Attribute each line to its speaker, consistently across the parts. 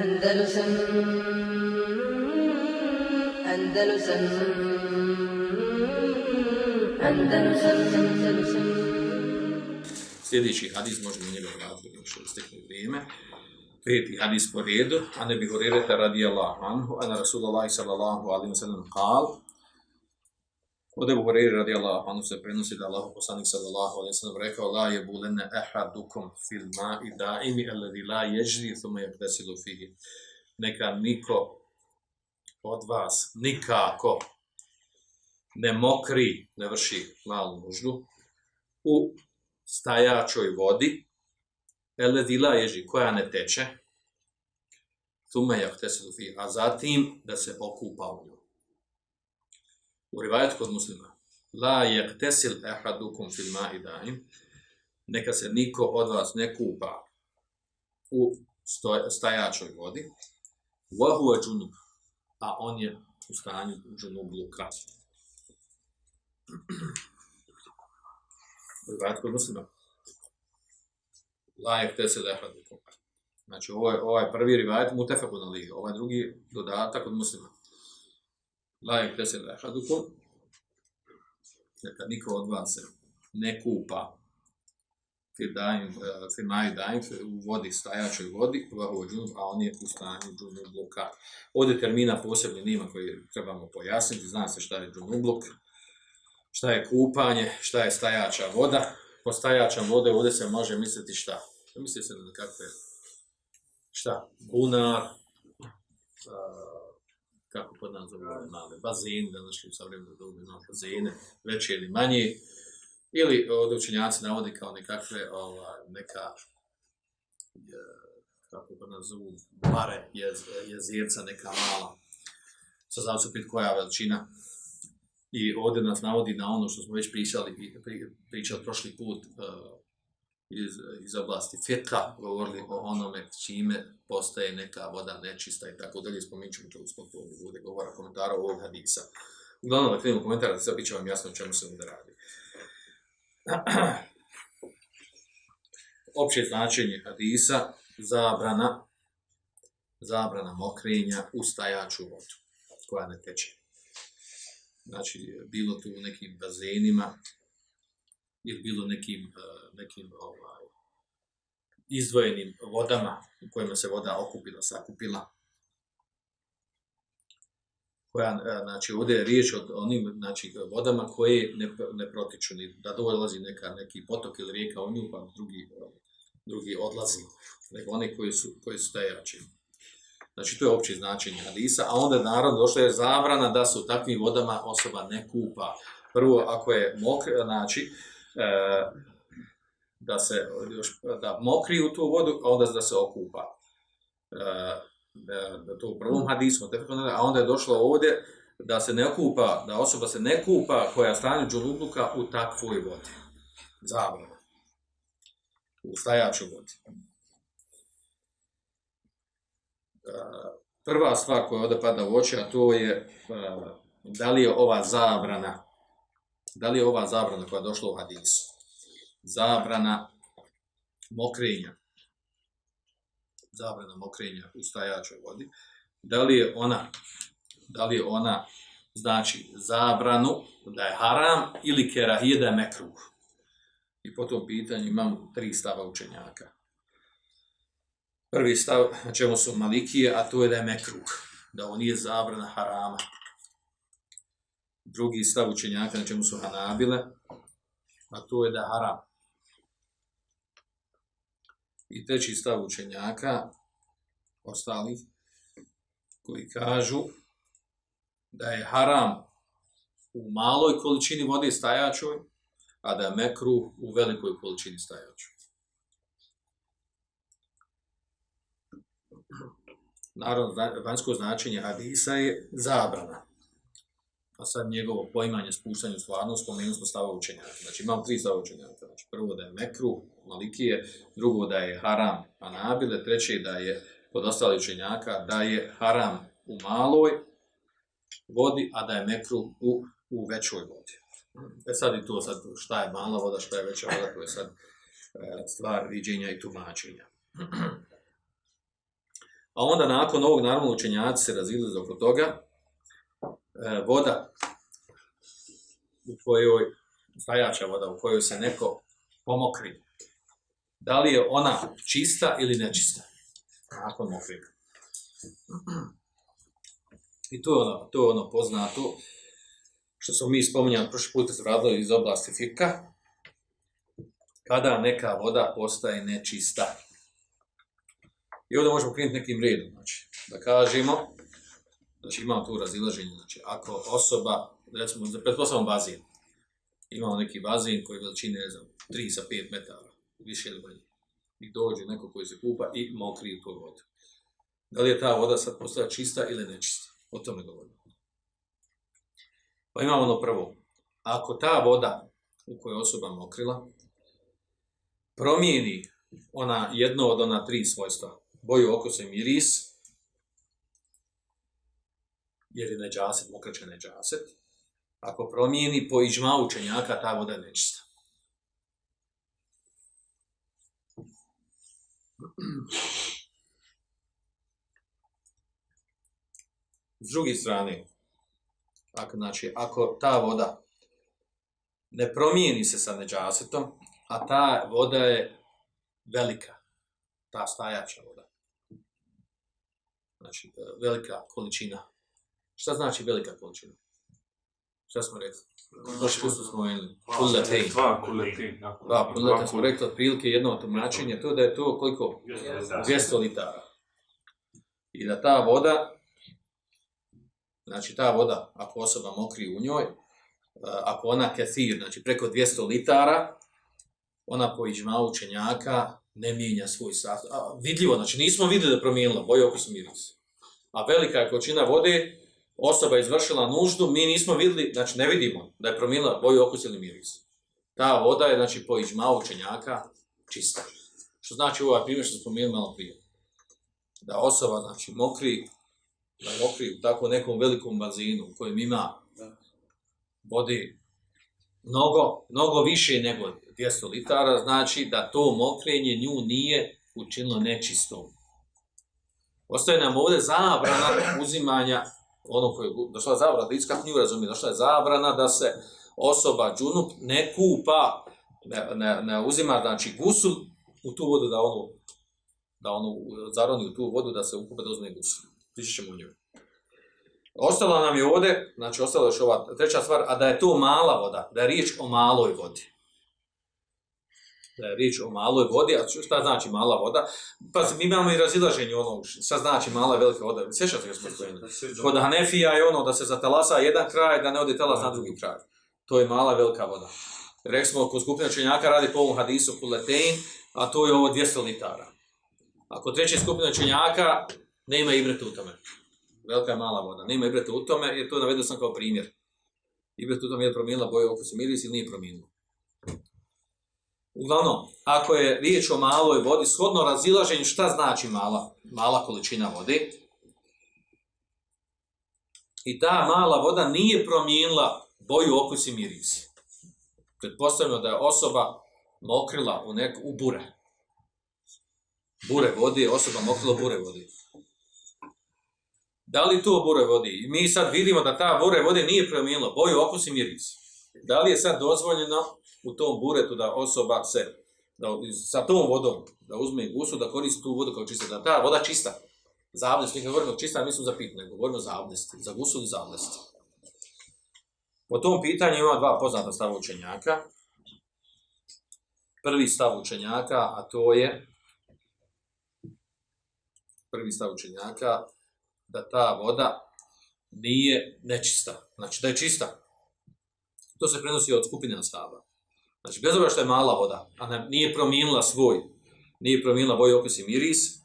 Speaker 1: Andalusam Andalusam
Speaker 2: Sljedeći hadis možemo njega vratiti što istekne vrijeme. Peti hadis po redu, a ne bi Hurereta radijallahu anhu, a na Rasulullahi sallallahu wa sallam kal, od Ebu Hureyre radijallahu anhu se prenosi da Allah poslanik sallallahu alaihi sallam rekao la je bulene ehadukum fil ma'i daimi alladhi la ježri thumma yaktasilu fihi. Neka niko od vas nikako ne mokri, ne vrši malu nuždu u stajačoj vodi, eledila ježi, koja ne teče, tume jahtesilu fi, a zatim da se okupa u. U rivajetu kod muslima, la jahtasil ehadukum fil ma'i daim, neka se niko od vas ne kupa u stajačoj vodi, wa huwa junub, a on je u stanju džunubluka. Rivajet kod muslima. La jahtasil ehadukum. Znači, ovo je, ovaj prvi rivajet mutefakun alihi, ovaj drugi dodatak od muslima. La jahtasil ehadukum. Neka niko od vas se ne kupa fidaim, fimaju daim, u vodi, stajačoj vodi, a on je u stanju džunubluka. Ovdje termina posebno nima koji trebamo pojasniti, zna se šta je džunubluk, šta je kupanje, šta je stajača voda. Po stajačam vode ovdje se može misliti šta? Misli se na kakve, šta? Bunar, kako pod nas zove ove male bazene, današnji u savremenu dobu imamo bazene, veće ili manje, ili ovdje učenjaci navode kao nekakve, ova, neka, kako pod nas zovu, bare, jez, jezirca, neka mala, sa znam se pit koja veličina, i ovdje nas navodi na ono što smo već pričali, pri, pričali prošli put uh, iz, iz oblasti fjetka, govorili o onome čime postaje neka voda nečista i tako dalje, spominut ćemo to u sklopu ovdje govora, komentara ovog hadisa. Uglavnom, da krenemo komentara, sad bit će vam jasno o čemu se ovdje radi. Opće značenje hadisa, zabrana, zabrana mokrenja u stajaču vodu, koja ne teče. Znači, bilo tu u nekim bazenima, ili bilo nekim, nekim ovaj, izdvojenim vodama u kojima se voda okupila, sakupila. Koja, znači, ovdje je riječ o onim znači, vodama koje ne, ne protiču, ni da dolazi neka, neki potok ili rijeka u nju, pa drugi, drugi odlazi, nego one koji su, koji su stajači. Znači, to je opće značenje hadisa, a onda naravno došla je zabrana da se u takvim vodama osoba ne kupa. Prvo, ako je mokre, znači, e, da se još, da mokri u tu vodu, a onda da se okupa. E, da, da to u prvom hadisu, a onda je došlo ovdje da se ne okupa, da osoba se ne kupa koja je stanju džunubluka u takvoj vodi. Zabrana. U stajaču vodi. Prva stvar koja ovdje pada u oči, a to je da li je ova zabrana, da li je ova zabrana koja je došla u hadisu, zabrana mokrenja, zabrana mokrenja u stajačoj vodi, da li je ona, da li je ona znači zabranu da je haram ili kerahije da je mekruh. I po tom pitanju imam tri stava učenjaka. Prvi stav na čemu su malikije, a to je da je mekruh, da on nije zabrana harama. Drugi stav učenjaka na čemu su hanabile, a to je da haram. I treći stav učenjaka, ostalih, koji kažu da je haram u maloj količini vode stajačoj, a da je mekruh u velikoj količini stajačoj. Naravno, vanjsko značenje hadisa je zabrana. A sad njegovo poimanje, spuštanje u stvarnost, spomenuli smo stava učenjaka. Znači imam tri stava učenjaka. Znači prvo da je mekru, malikije, drugo da je haram anabile, treće da je kod ostalih učenjaka da je haram u maloj vodi, a da je mekru u, u većoj vodi. E sad i to sad šta je mala voda, šta je veća voda, to je sad e, stvar viđenja i tumačenja. A onda nakon ovog, naravno, učenjaci se razili oko toga, voda u kojoj, stajača voda u kojoj se neko pomokri, da li je ona čista ili nečista nakon mokrenja. I to je ono, to je ono poznato, što smo mi spominjali prošli put radili iz oblasti fika, kada neka voda postaje nečista. I ovdje možemo krenuti nekim redom, znači, da kažemo, znači imamo tu razilaženje, znači, ako osoba, recimo, za pretpostavljamo bazin, imamo neki bazin koji veličine, ne znam, 3 sa 5 metara, više ili manje, i dođe neko koji se kupa i mokri u tu vodu. Da li je ta voda sad postaje čista ili nečista? O tome govorimo. Pa imamo ono prvo. Ako ta voda u kojoj osoba mokrila promijeni ona jedno od ona tri svojstva, boju, okus i miris, jer je neđaset, mokraće neđaset, ako promijeni po ižma učenjaka, ta voda je nečista. S druge strane, ako, znači, ako ta voda ne promijeni se sa neđasetom, a ta voda je velika, ta stajača voda. Znači, velika količina. Šta znači velika količina? Šta smo rekli? Prošli put smo spomenuli. Kullatein.
Speaker 3: Dva kuletin.
Speaker 2: Dva kullatein smo rekli otprilike jedno od tumačenja, to da je to koliko? 200 litara. I da ta voda, znači ta voda, ako osoba mokri u njoj, ako ona kefir, znači preko 200 litara, ona po iđma učenjaka ne mijenja svoj sastav. Vidljivo, znači nismo vidjeli da je promijenila boju okus miris. A velika je količina vode, osoba je izvršila nuždu, mi nismo vidjeli, znači ne vidimo da je promijenila boju okus ili miris. Ta voda je, znači, po iđma učenjaka čista. Što znači ovaj primjer što smo malo prije. Da osoba, znači, mokri, da mokri u tako nekom velikom bazinu u kojem ima vode mnogo, mnogo više nego 200 litara, znači da to mokrenje nju nije učinilo nečistom. Ostaje nam ovdje zabrana uzimanja, ono koje je došla zabrana, da iskak nju razumije, došla je zabrana da se osoba džunup ne kupa, ne, ne, ne uzima, znači gusul u tu vodu da ono, da ono zaroni u tu vodu da se ukupa da uzme gusul. Pričat ćemo o njoj. Ostalo nam je ovdje, znači ostalo još ova treća stvar, a da je to mala voda, da je riječ o maloj vodi. Da je riječ o maloj vodi, a šta znači mala voda? Pa mi imamo i razilaženje ono, šta znači mala i velika voda. Sjećate ga smo? Kod Hanefija je ono da se zatalasa jedan kraj, da ne ode talas na drugi kraj. To je mala velika voda. Rekli smo, kod skupina čenjaka radi po ovom hadisu kuletein, a to je ovo 200 litara. Ako treća skupina čenjaka, nema ibreta u tome velika i mala voda. Nema ibreta u tome, jer to navedio sam kao primjer. Ibret u tome je promijenila boju okus i miris ili nije promijenila. Uglavnom, ako je riječ o maloj vodi, shodno razilaženju šta znači mala, mala količina vode, i ta mala voda nije promijenila boju, okus i miris. Pretpostavljamo da je osoba mokrila u, nek, u bure. Bure vode, osoba mokrila bure vode. Da li to bure vodi? Mi sad vidimo da ta bure vode nije promijenila boju, okus i miris. Da li je sad dozvoljeno u tom buretu da osoba se da, sa tom vodom da uzme gusu, da koristi tu vodu kao čista, da ta voda čista. Za abdest, mi govorimo čista, mislim za pitanje, govorimo za abdest, za gusu ili za abdest. Po tom pitanju ima dva poznata stava učenjaka. Prvi stav učenjaka, a to je prvi stav učenjaka, da ta voda nije nečista. Znači da je čista. To se prenosi od skupine ashaba. Znači bez obzira što je mala voda, a ne, nije promijenila svoj, nije promijenila boju, okus i miris,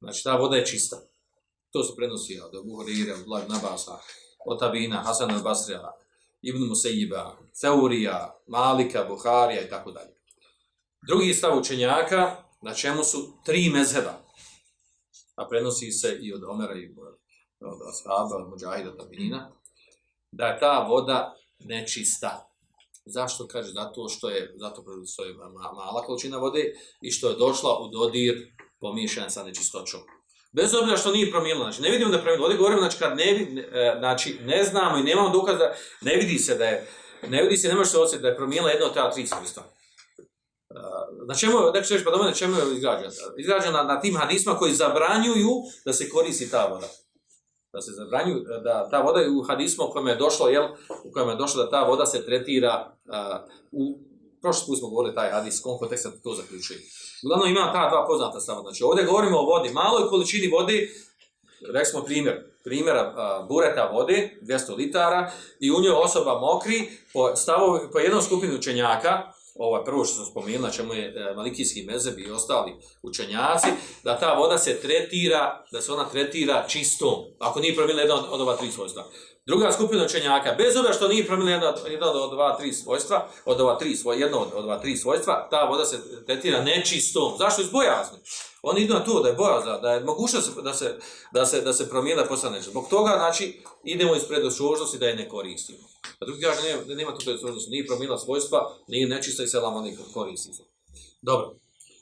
Speaker 2: znači ta voda je čista. To se prenosi od Buharira, od Blag Nabasa, od Tabina, Hasan al-Basrija, Ibn Musaiba, Teurija, Malika, Buharija i tako dalje. Drugi stav učenjaka, na čemu su tri mezheba, a prenosi se i od Omera i od Ashaba, od Mujahida Tabina, da je ta voda nečista. Zašto? Kaže, zato što je, zato što je mala količina vode i što je došla u dodir pomiješana sa nečistoćom. Bez obzira što nije promijenilo, znači ne vidimo da je promijenilo. Ovdje govorimo, znači kad ne, e, znači, ne znamo i nemamo dokaza, ne vidi se da je, ne vidi se, ne može se osjetiti da je promijenila jedno od ta tri svojstva. E, Na čemu, neko će reći, pa dobro, na čemu je izgrađena? Izgrađena na, na tim hadisma koji zabranjuju da se koristi ta voda. Da se zabranjuju, da ta voda u hadismu u kojem je došlo, jel, u kojem je došlo da ta voda se tretira a, u prošli put smo govorili taj hadis, kom konteksta to zaključuje. Uglavnom ima ta dva poznata stava. Znači ovdje govorimo o vodi, maloj količini vode, rekli smo primjer, primjera a, bureta vode, 200 litara, i u njoj osoba mokri, po, stavovi, po jednom skupinu učenjaka, je prvo što sam spomenuo, na čemu je e, Malikijski mezeb i ostali učenjaci, da ta voda se tretira, da se ona tretira čistom, ako nije promijenila jedan od, od ova tri svojstva. Druga skupina učenjaka, bez obzira što nije promijenila jedna, jedna od ova tri svojstva, od ova tri svoj, jedno od, ova tri svojstva, ta voda se tretira nečistom. Zašto? Iz bojazni. Oni idu na to da je bojazna, da je mogućnost da se, da se, da se promijena postane. Zbog toga, znači, idemo iz predostrožnosti da je ne koristimo. A drugi kaže, nema, nema tu predostrožnosti, nije promijenila svojstva, nije nečista i selam oni koristi. Dobro.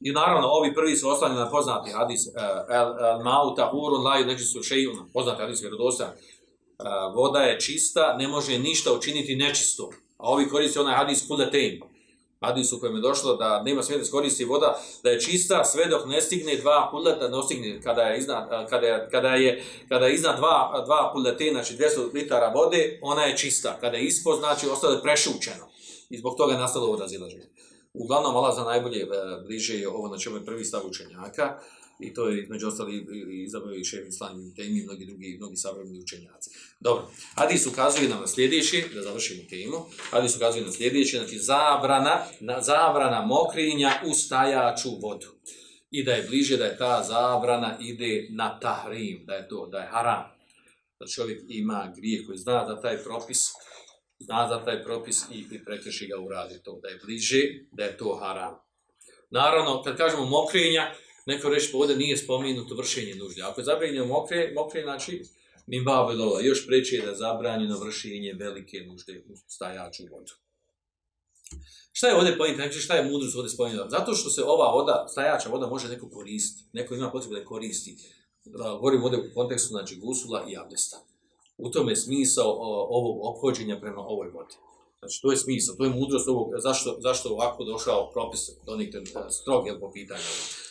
Speaker 2: I naravno, ovi prvi su oslani na poznati hadis, uh, el, el mauta urun laju nečistu šeijun, poznati hadis vjerodostojan. Uh, voda je čista, ne može ništa učiniti nečisto. A ovi koriste onaj hadis kuletein. Hadis u kojem je došlo da nema smjeta koristi voda, da je čista sve dok ne stigne dva kuleta, ne stigne kada je iznad, kada je, kada je, kada je iznad dva, dva kuleteina, znači 200 litara vode, ona je čista. Kada je ispod, znači ostalo prešućeno. I zbog toga je nastalo ovo razilaženje. Uglavnom, Allah za najbolje e, bliže je ovo na čemu je prvi stav učenjaka, i to je među ostali izabrao i šef Islam i temi i mnogi drugi, mnogi savremeni učenjaci. Dobro, Hadis ukazuje nam na sljedeći, da završimo temu, Hadis ukazuje na sljedeći, znači zabrana, na, zabrana mokrinja u stajaču vodu. I da je bliže da je ta zabrana ide na tahrim, da je to, da je haram. Da čovjek ima grijeh koji zna da taj propis, zna za taj propis i, i prekrši ga uradi to, da je bliže, da je to haram. Naravno, kad kažemo mokrenja, neko reći pa ovdje nije spomenuto vršenje nužde. Ako je zabranjeno mokre, mokre znači mi dola. Još preče je da je zabranjeno vršenje velike nužde u stajaču vodu. Šta je ovdje pojenta? Znači šta je mudrost ovdje spomenuta? Zato što se ova voda, stajača voda može neko koristiti. Neko ima potrebu da je koristi. Govorim ovdje u kontekstu znači gusula i abdesta. U tome je smisao ovog ophođenja prema ovoj vodi. Znači, to je smisao, to je mudrost ovog, zašto, zašto ovako došao propis donekle e, strog, jel, po pitanju.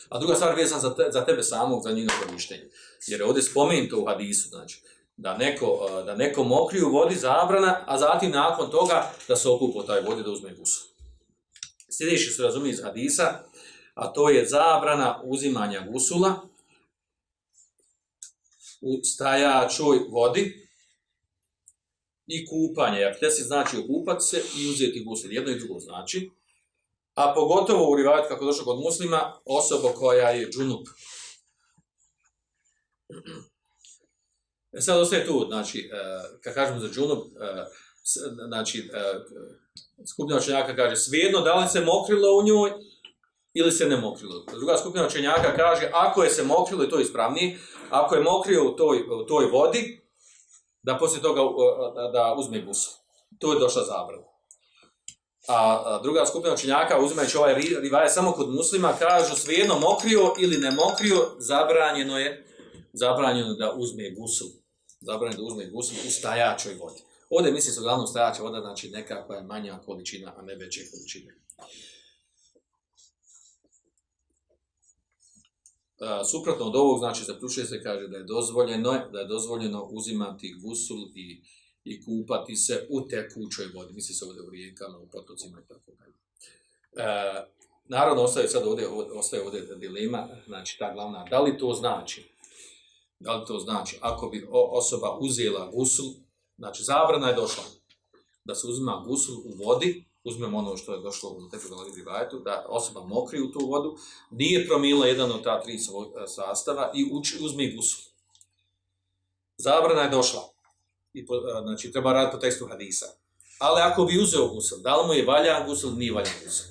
Speaker 2: A druga stvar vezan za, te, za tebe samog, za njeno korištenje. Jer je ovdje spomenuto u hadisu, znači, da neko, e, da neko mokri u vodi zabrana, a zatim nakon toga da se okupa u taj vodi da uzme gusu. Sljedeći se razumije iz hadisa, a to je zabrana uzimanja gusula u stajačoj vodi, i kupanje. Abdest znači okupati se i uzeti gusul. Jedno i drugo znači. A pogotovo u rivajatu, kako došlo kod muslima, osoba koja je džunup. E sad ostaje tu, znači, e, kad kažemo za džunup, e, znači, e, skupina učenjaka kaže, svejedno da li se mokrilo u njoj ili se ne mokrilo. Druga skupina učenjaka kaže, ako je se mokrilo, i to je ispravnije, ako je mokrio u toj, u toj vodi, da poslije toga da, uzme gusu. To je došla zabrana. A, druga skupina učenjaka, uzimajući ovaj ri- rivaje samo kod muslima, kažu svejedno mokrio ili ne mokrio, zabranjeno je zabranjeno da uzme gusul. Zabranjeno da uzme gusul u stajačoj vodi. Ovdje misli se uglavnom stajača voda, znači neka koja je manja količina, a ne veće količine. Suprotno od ovog, znači, zaključuje se, kaže da je dozvoljeno, da je dozvoljeno uzimati gusul i, i kupati se u tekućoj vodi. Misli se ovdje u rijekama, u potocima i tako dalje. E, naravno, ostaje sad ovdje, ostaje ovdje dilema, znači ta glavna, da li to znači, da li to znači, ako bi osoba uzela gusul, znači zabrana je došla, da se uzima gusul u vodi, uzmemo ono što je došlo u tefekalnom rivajetu, da osoba mokri u tu vodu, nije promila jedan od ta tri svo- sastava i uči, uzme gusul. Zabrana je došla. I a, znači, treba raditi po tekstu hadisa. Ali ako bi uzeo gusul, da li mu je valjan gusul, nije valjan gusul.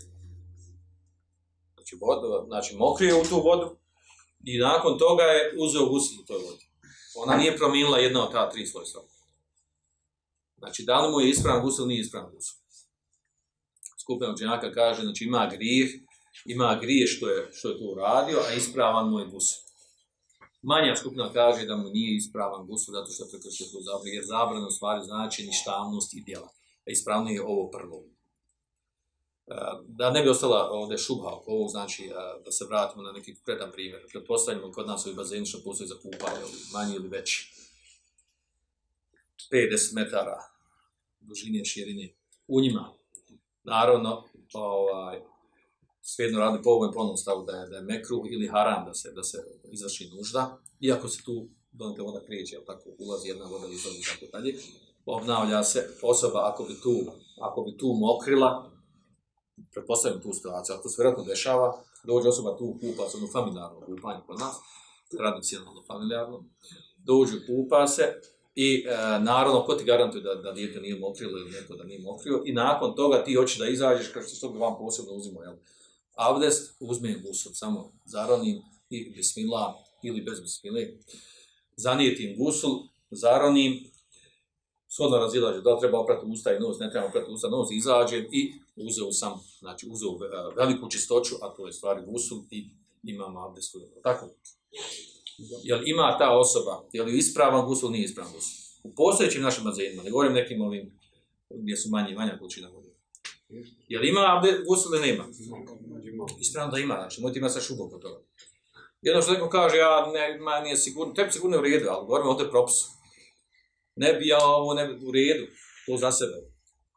Speaker 2: Znači, vodu, znači mokrio u tu vodu i nakon toga je uzeo gusul u toj vodi. Ona nije promijenila jedna od ta tri svojstva. Znači, da li mu je ispravan gusul, nije ispravan gusul. Skupina učenjaka kaže, znači ima grijeh, ima grijeh što je, što je to uradio, a ispravan mu je gusul. Manja skupina kaže da mu nije ispravan gusul zato što prekršio tu zabranu, jer zabrana u stvari znači ništavnost i djela. A ispravnije je ovo prvo. E, Da ne bi ostala ovdje šubha oko ovog, znači e, da se vratimo na neki konkretan primjer. Pretpostavljamo kod nas ovi bazeni što postoji za kupanje, manji ili veći. 50 metara dužine širine u njima. Naravno, ovaj, svejedno radi po ovom ponovnom stavu da je, da je mekruh ili haram da se, da se izvrši nužda, iako se tu donekle voda kreće, jel tako, ulazi jedna voda, izlazi tako dalje, obnavlja se osoba ako bi tu, ako bi tu mokrila, pretpostavljam tu situaciju, ako se vjerojatno dešava, dođe osoba tu kupa se, ono familijarno kupanje kod nas, tradicionalno familijarno, dođe kupa se i e, naravno ko ti garantuje da, da dijete nije mokrilo ili neko da nije mokrio i nakon toga ti hoćeš da izađeš kao što bi vam posebno uzimo, jel? Avdest uzmem gusul, samo zaronim i bismillah ili bez bismile. Zanijetim gusul, zaronim, shodno razilaže, da treba oprati usta i nos, ne treba oprati usta, nos, izađem i uzeo sam, znači uzeo e, veliku čistoću, a to je stvari gusul i imam abdest. Tako? Jel ima ta osoba, je li ispravan gusul, nije ispravan gusul? U postojećim našim bazenima, ne govorim nekim ovim gdje su manje, manja količina vode. Jel ima abdest gusul ili nema? Ispravno da ima, znači, mojte ima sa šubom kod toga. Jedno što neko kaže, ja ne, ma, nije sigurno, tebi sigurno je u redu, ali govorimo ovdje propis. Ne bi ja ovo ne u redu, to za sebe.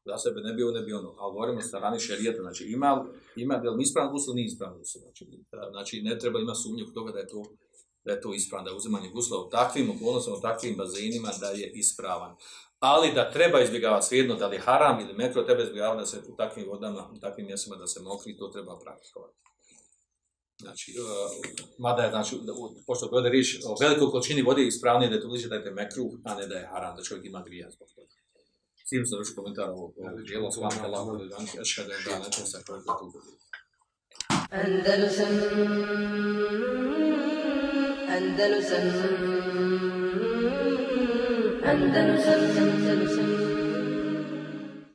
Speaker 2: Za sebe ne bi ovo, ne bi ono, ali govorimo o strani šerijeta, znači ima, ima, je li ispravan gusul, nije ispravan gusul. Znači, znači ne treba ima sumnje toga da je to da je to ispravno, da je uzimanje gusla u takvim okolnostima, u takvim bazenima, da je ispravan. Ali da treba izbjegavati svejedno, da li je haram ili metro, treba izbjegavati da se u takvim vodama, u takvim mjestima da se mokri, to treba praktikovati. Znači, uh, mada je, znači, da- u- pošto ovdje riječ o velikoj količini vode je ispravnije da je to liče da je to mekruh, a ne da je haram, da čovjek ima grija zbog toga. S tim sam vrši komentar ovog, dijela, s vama, Allah, da wa atubu ilayk.
Speaker 1: Andalusam Andalusam. Andalusam